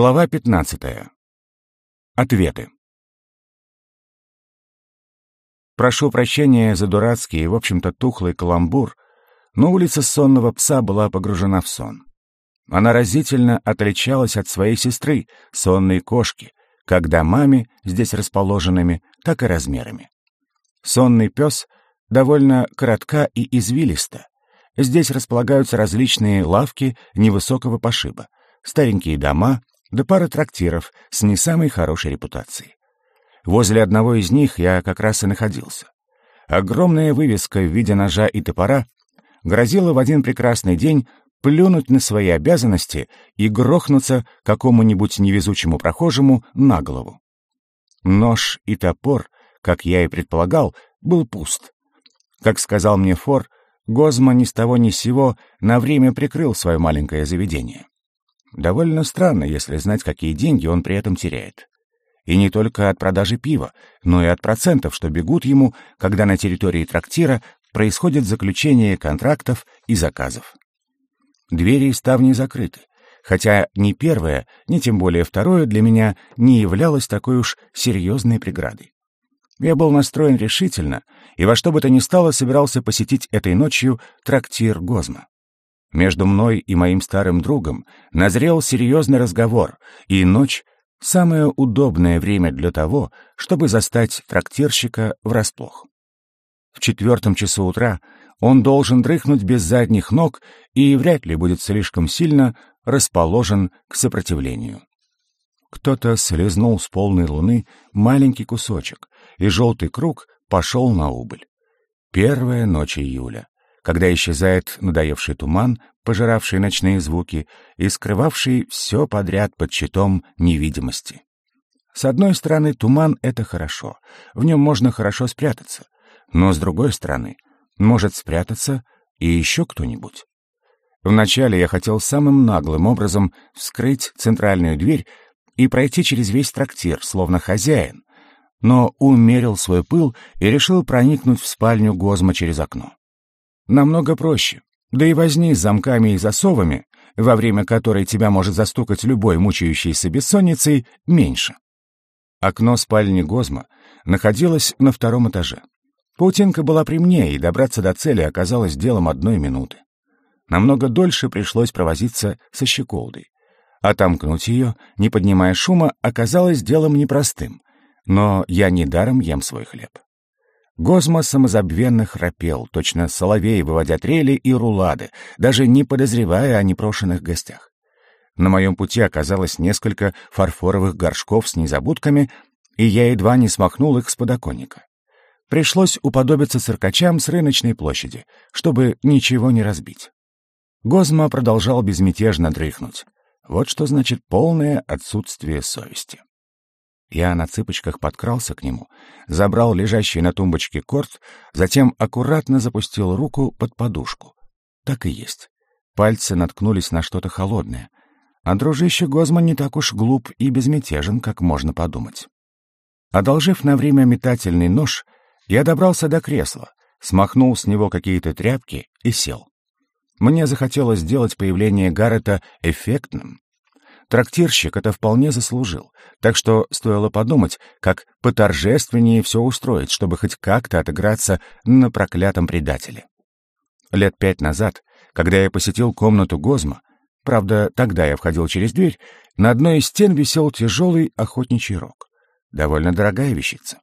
Глава 15. Ответы. Прошу прощения за дурацкий и, в общем-то, тухлый каламбур, но улица сонного пса была погружена в сон. Она разительно отличалась от своей сестры, сонной кошки, как домами, здесь расположенными, так и размерами. Сонный пес довольно коротка и извилиста. Здесь располагаются различные лавки невысокого пошиба, старенькие дома, да пара трактиров с не самой хорошей репутацией. Возле одного из них я как раз и находился. Огромная вывеска в виде ножа и топора грозила в один прекрасный день плюнуть на свои обязанности и грохнуться какому-нибудь невезучему прохожему на голову. Нож и топор, как я и предполагал, был пуст. Как сказал мне Фор, Гозма ни с того ни с сего на время прикрыл свое маленькое заведение. Довольно странно, если знать, какие деньги он при этом теряет. И не только от продажи пива, но и от процентов, что бегут ему, когда на территории трактира происходит заключение контрактов и заказов. Двери и ставни закрыты, хотя ни первое, ни тем более второе для меня не являлось такой уж серьезной преградой. Я был настроен решительно и во что бы то ни стало собирался посетить этой ночью трактир Гозма. Между мной и моим старым другом назрел серьезный разговор, и ночь — самое удобное время для того, чтобы застать трактирщика врасплох. В четвертом часу утра он должен дрыхнуть без задних ног и вряд ли будет слишком сильно расположен к сопротивлению. Кто-то слезнул с полной луны маленький кусочек, и желтый круг пошел на убыль. Первая ночь июля когда исчезает надоевший туман, пожиравший ночные звуки и скрывавший все подряд под щитом невидимости. С одной стороны, туман — это хорошо, в нем можно хорошо спрятаться, но с другой стороны, может спрятаться и еще кто-нибудь. Вначале я хотел самым наглым образом вскрыть центральную дверь и пройти через весь трактир, словно хозяин, но умерил свой пыл и решил проникнуть в спальню Гозма через окно намного проще. Да и возни с замками и засовами, во время которой тебя может застукать любой мучающийся бессонницей, меньше. Окно спальни Гозма находилось на втором этаже. Паутинка была при мне, и добраться до цели оказалось делом одной минуты. Намного дольше пришлось провозиться со щеколдой. Отомкнуть ее, не поднимая шума, оказалось делом непростым. Но я недаром ем свой хлеб. Гозма самозабвенно храпел, точно соловей, выводя трели и рулады, даже не подозревая о непрошенных гостях. На моем пути оказалось несколько фарфоровых горшков с незабудками, и я едва не смахнул их с подоконника. Пришлось уподобиться циркачам с рыночной площади, чтобы ничего не разбить. Гозма продолжал безмятежно дрыхнуть. Вот что значит полное отсутствие совести. Я на цыпочках подкрался к нему, забрал лежащий на тумбочке корт, затем аккуратно запустил руку под подушку. Так и есть. Пальцы наткнулись на что-то холодное. А дружище Гозман не так уж глуп и безмятежен, как можно подумать. Одолжив на время метательный нож, я добрался до кресла, смахнул с него какие-то тряпки и сел. Мне захотелось сделать появление Гаррета эффектным, Трактирщик это вполне заслужил, так что стоило подумать, как поторжественнее все устроить, чтобы хоть как-то отыграться на проклятом предателе. Лет пять назад, когда я посетил комнату Гозма, правда, тогда я входил через дверь, на одной из стен висел тяжелый охотничий рог. Довольно дорогая вещица.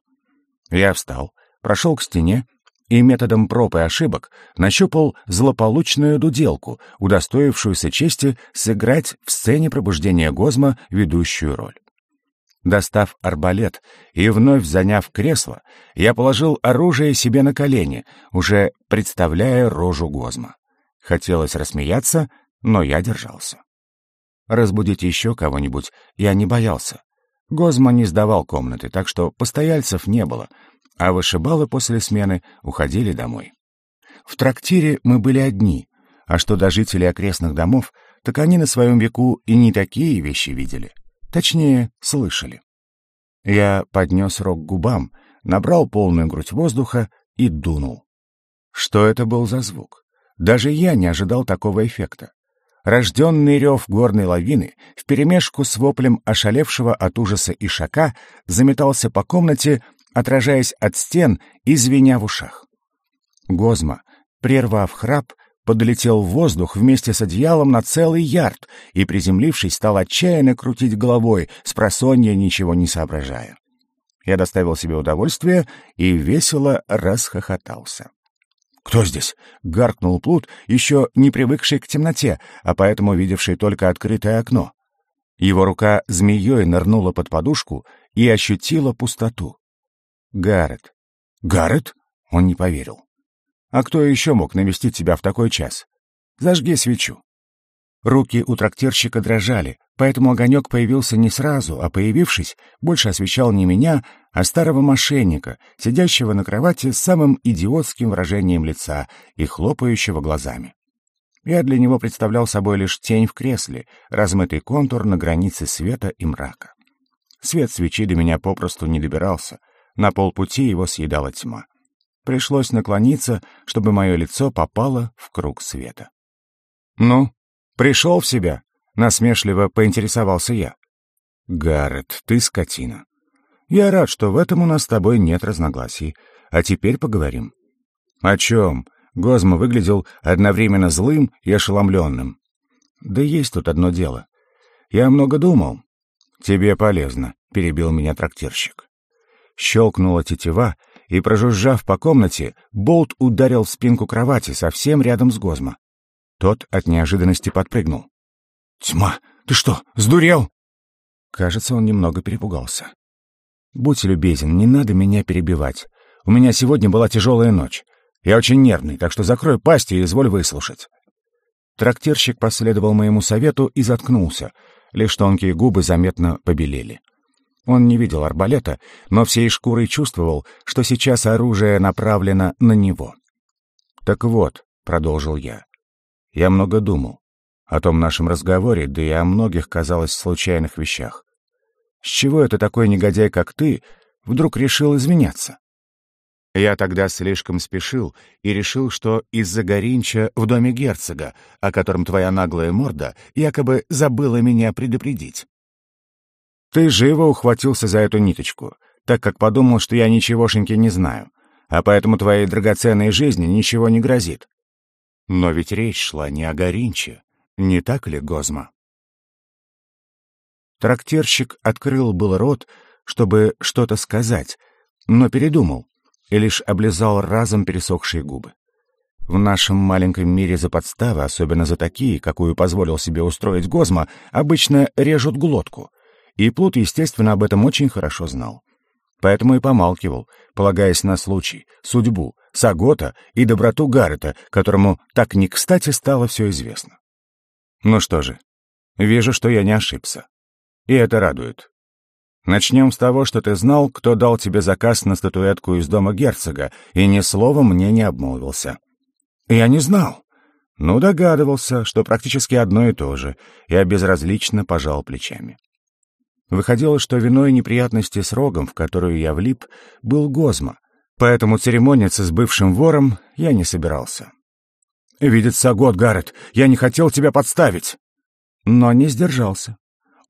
Я встал, прошел к стене и методом проб и ошибок нащупал злополучную дуделку, удостоившуюся чести сыграть в сцене пробуждения Гозма ведущую роль. Достав арбалет и вновь заняв кресло, я положил оружие себе на колени, уже представляя рожу Гозма. Хотелось рассмеяться, но я держался. Разбудить еще кого-нибудь я не боялся. Гозма не сдавал комнаты, так что постояльцев не было — а вышибалы после смены уходили домой. В трактире мы были одни, а что до жителей окрестных домов, так они на своем веку и не такие вещи видели. Точнее, слышали. Я поднес рог к губам, набрал полную грудь воздуха и дунул. Что это был за звук? Даже я не ожидал такого эффекта. Рожденный рев горной лавины вперемешку с воплем ошалевшего от ужаса ишака заметался по комнате, отражаясь от стен и звеня в ушах. Гозма, прервав храп, подлетел в воздух вместе с одеялом на целый ярд и, приземлившись, стал отчаянно крутить головой, с просонья ничего не соображая. Я доставил себе удовольствие и весело расхохотался. «Кто здесь?» — гаркнул Плут, еще не привыкший к темноте, а поэтому видевший только открытое окно. Его рука змеей нырнула под подушку и ощутила пустоту. «Гаррет». «Гаррет?» — он не поверил. «А кто еще мог навестить тебя в такой час? Зажги свечу». Руки у трактирщика дрожали, поэтому огонек появился не сразу, а появившись, больше освещал не меня, а старого мошенника, сидящего на кровати с самым идиотским выражением лица и хлопающего глазами. Я для него представлял собой лишь тень в кресле, размытый контур на границе света и мрака. Свет свечи до меня попросту не добирался, на полпути его съедала тьма. Пришлось наклониться, чтобы мое лицо попало в круг света. «Ну, Пришел в себя?» — насмешливо поинтересовался я. «Гаррет, ты скотина. Я рад, что в этом у нас с тобой нет разногласий. А теперь поговорим». «О чем?» — Гозма выглядел одновременно злым и ошеломленным. «Да есть тут одно дело. Я много думал». «Тебе полезно», — перебил меня трактирщик. Щелкнула тетива, и, прожужжав по комнате, болт ударил в спинку кровати совсем рядом с Гозма. Тот от неожиданности подпрыгнул. «Тьма! Ты что, сдурел?» Кажется, он немного перепугался. «Будь любезен, не надо меня перебивать. У меня сегодня была тяжелая ночь. Я очень нервный, так что закрой пасть и изволь выслушать». Трактирщик последовал моему совету и заткнулся. Лишь тонкие губы заметно побелели. Он не видел арбалета, но всей шкурой чувствовал, что сейчас оружие направлено на него. «Так вот», — продолжил я, я много думал. О том нашем разговоре, да и о многих, казалось, случайных вещах. С чего это такой негодяй, как ты, вдруг решил извиняться? Я тогда слишком спешил и решил, что из-за Горинча в доме герцога, о котором твоя наглая морда якобы забыла меня предупредить. Ты живо ухватился за эту ниточку, так как подумал, что я ничегошеньки не знаю, а поэтому твоей драгоценной жизни ничего не грозит. Но ведь речь шла не о Горинче, не так ли, Гозма? Трактирщик открыл был рот, чтобы что-то сказать, но передумал и лишь облизал разом пересохшие губы. В нашем маленьком мире за подставы, особенно за такие, какую позволил себе устроить Гозма, обычно режут глотку, и Плут, естественно, об этом очень хорошо знал. Поэтому и помалкивал, полагаясь на случай, судьбу, Сагота и доброту Гаррета, которому так не кстати стало все известно. Ну что же, вижу, что я не ошибся. И это радует. Начнем с того, что ты знал, кто дал тебе заказ на статуэтку из дома герцога, и ни словом мне не обмолвился. Я не знал. Ну, догадывался, что практически одно и то же. Я безразлично пожал плечами. Выходило, что виной неприятности с рогом, в которую я влип, был Гозма, поэтому церемониться с бывшим вором я не собирался. «Видится год, Гаррет, я не хотел тебя подставить!» Но не сдержался.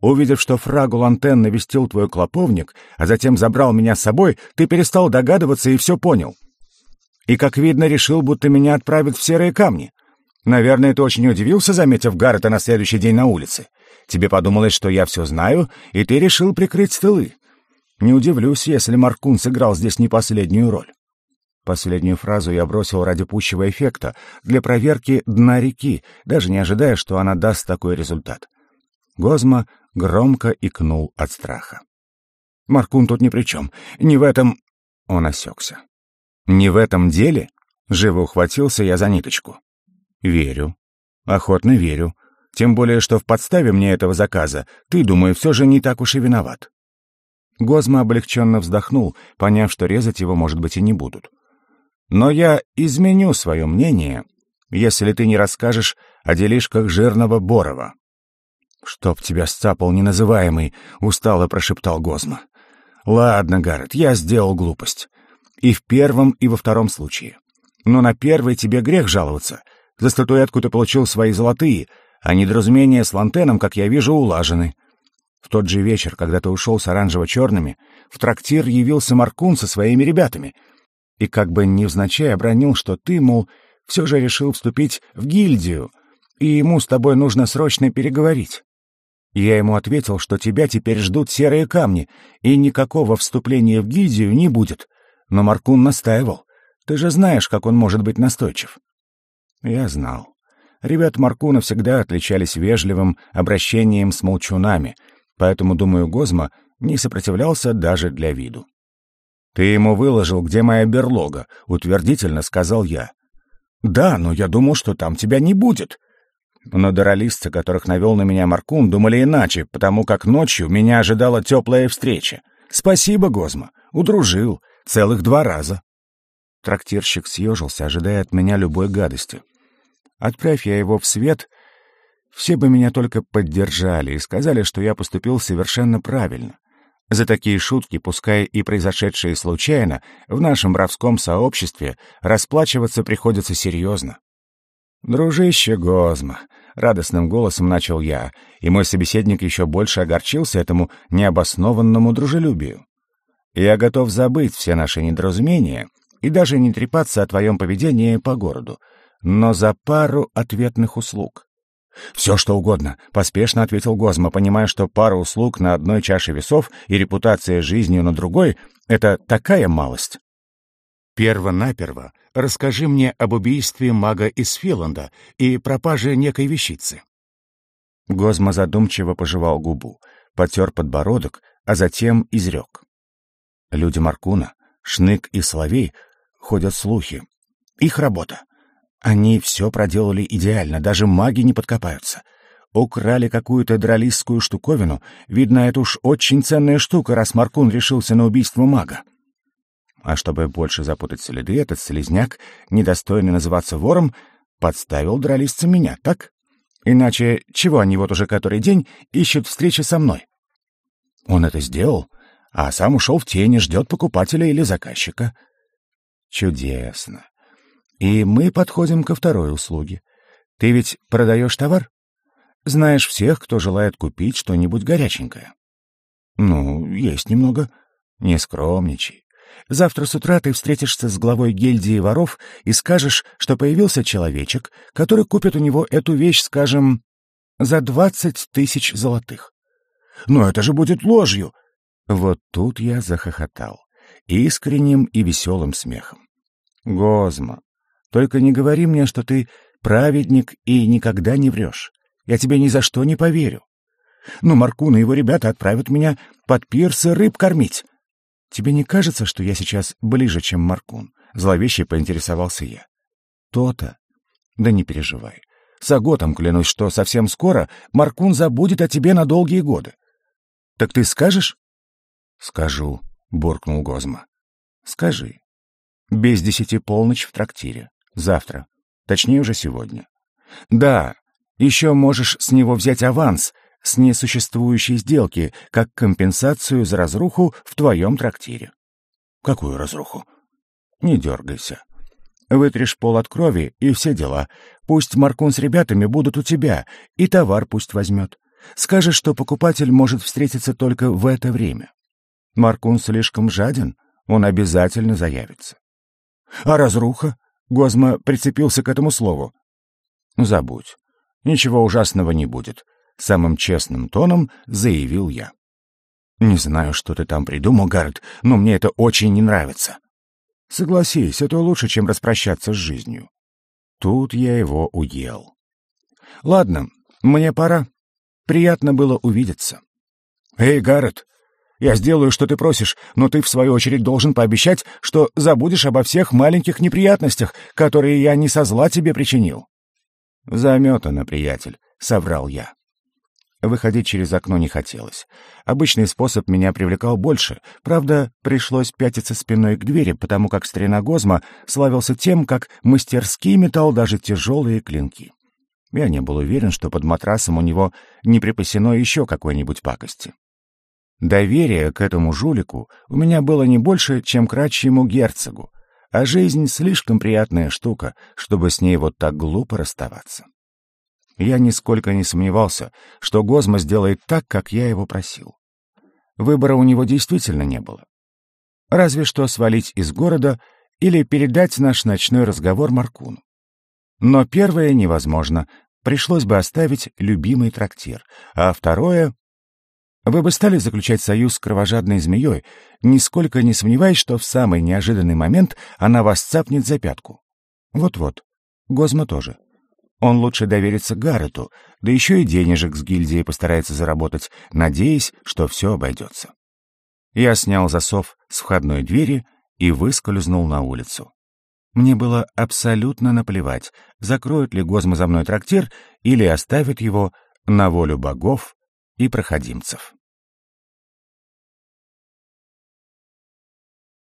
Увидев, что фрагул антенн навестил твой клоповник, а затем забрал меня с собой, ты перестал догадываться и все понял. И, как видно, решил, будто меня отправят в серые камни. Наверное, ты очень удивился, заметив Гаррета на следующий день на улице. Тебе подумалось, что я все знаю, и ты решил прикрыть тылы. Не удивлюсь, если Маркун сыграл здесь не последнюю роль. Последнюю фразу я бросил ради пущего эффекта, для проверки дна реки, даже не ожидая, что она даст такой результат. Гозма громко икнул от страха. «Маркун тут ни при чем. Не в этом...» Он осекся. «Не в этом деле?» Живо ухватился я за ниточку. «Верю. Охотно верю. Тем более, что в подставе мне этого заказа ты, думаю, все же не так уж и виноват». Гозма облегченно вздохнул, поняв, что резать его, может быть, и не будут. «Но я изменю свое мнение, если ты не расскажешь о делишках жирного Борова». «Чтоб тебя сцапал неназываемый», — устало прошептал Гозма. «Ладно, Гаррет, я сделал глупость. И в первом, и во втором случае. Но на первый тебе грех жаловаться. За статуэтку ты получил свои золотые, а недоразумения с Лантеном, как я вижу, улажены. В тот же вечер, когда ты ушел с оранжево-черными, в трактир явился Маркун со своими ребятами и как бы невзначай обронил, что ты, мол, все же решил вступить в гильдию, и ему с тобой нужно срочно переговорить. Я ему ответил, что тебя теперь ждут серые камни, и никакого вступления в гильдию не будет. Но Маркун настаивал. Ты же знаешь, как он может быть настойчив. Я знал. Ребят Маркуна всегда отличались вежливым обращением с молчунами, поэтому, думаю, Гозма не сопротивлялся даже для виду. «Ты ему выложил, где моя берлога», — утвердительно сказал я. «Да, но я думал, что там тебя не будет». Но доролисты, которых навел на меня Маркун, думали иначе, потому как ночью меня ожидала теплая встреча. Спасибо, Гозма, удружил, целых два раза. Трактирщик съежился, ожидая от меня любой гадости. Отправь я его в свет, все бы меня только поддержали и сказали, что я поступил совершенно правильно. За такие шутки, пускай и произошедшие случайно, в нашем бравском сообществе расплачиваться приходится серьезно. «Дружище Гозма», — радостным голосом начал я, и мой собеседник еще больше огорчился этому необоснованному дружелюбию. «Я готов забыть все наши недоразумения и даже не трепаться о твоем поведении по городу, но за пару ответных услуг. «Все, что угодно», — поспешно ответил Гозма, понимая, что пара услуг на одной чаше весов и репутация жизнью на другой — это такая малость. Перво-наперво расскажи мне об убийстве мага из Филанда и пропаже некой вещицы. Гозма задумчиво пожевал губу, потер подбородок, а затем изрек. Люди Маркуна, Шнык и Соловей ходят слухи. Их работа они все проделали идеально, даже маги не подкопаются. Украли какую-то дралистскую штуковину. Видно, это уж очень ценная штука, раз Маркун решился на убийство мага. А чтобы больше запутать следы, этот слезняк, недостойный называться вором, подставил дралистца меня, так? Иначе чего они вот уже который день ищут встречи со мной? Он это сделал, а сам ушел в тени, ждет покупателя или заказчика. Чудесно. И мы подходим ко второй услуге. Ты ведь продаешь товар? Знаешь всех, кто желает купить что-нибудь горяченькое. Ну, есть немного. Не скромничай. Завтра с утра ты встретишься с главой гильдии воров и скажешь, что появился человечек, который купит у него эту вещь, скажем, за двадцать тысяч золотых. Но это же будет ложью. Вот тут я захохотал. Искренним и веселым смехом. Гозма, только не говори мне, что ты праведник и никогда не врешь. Я тебе ни за что не поверю. Ну, Маркун и его ребята отправят меня под пирсы рыб кормить. Тебе не кажется, что я сейчас ближе, чем Маркун? Зловеще поинтересовался я. То-то. Да не переживай. За годом клянусь, что совсем скоро Маркун забудет о тебе на долгие годы. Так ты скажешь? Скажу, буркнул Гозма. Скажи. Без десяти полночь в трактире. Завтра. Точнее, уже сегодня. Да, еще можешь с него взять аванс с несуществующей сделки, как компенсацию за разруху в твоем трактире. Какую разруху? Не дергайся. Вытришь пол от крови и все дела. Пусть Маркун с ребятами будут у тебя, и товар пусть возьмет. Скажешь, что покупатель может встретиться только в это время. Маркун слишком жаден, он обязательно заявится. А разруха? Гозма прицепился к этому слову. «Забудь. Ничего ужасного не будет», — самым честным тоном заявил я. «Не знаю, что ты там придумал, Гаррет, но мне это очень не нравится». «Согласись, это лучше, чем распрощаться с жизнью». Тут я его уел. «Ладно, мне пора. Приятно было увидеться». «Эй, Гаррет, я сделаю, что ты просишь, но ты, в свою очередь, должен пообещать, что забудешь обо всех маленьких неприятностях, которые я не со зла тебе причинил». «Заметано, приятель», — соврал я. Выходить через окно не хотелось. Обычный способ меня привлекал больше. Правда, пришлось пятиться спиной к двери, потому как старина Гозма славился тем, как мастерски метал даже тяжелые клинки. Я не был уверен, что под матрасом у него не припасено еще какой-нибудь пакости. Доверие к этому жулику у меня было не больше, чем к рачьему герцогу, а жизнь слишком приятная штука, чтобы с ней вот так глупо расставаться. Я нисколько не сомневался, что Гозма сделает так, как я его просил. Выбора у него действительно не было. Разве что свалить из города или передать наш ночной разговор Маркуну. Но первое невозможно, пришлось бы оставить любимый трактир, а второе... Вы бы стали заключать союз с кровожадной змеей, нисколько не сомневаясь, что в самый неожиданный момент она вас цапнет за пятку. Вот-вот, Гозма тоже. Он лучше доверится Гаррету, да еще и денежек с гильдией постарается заработать, надеясь, что все обойдется. Я снял засов с входной двери и выскользнул на улицу. Мне было абсолютно наплевать, закроют ли Гозма за мной трактир или оставят его на волю богов и проходимцев.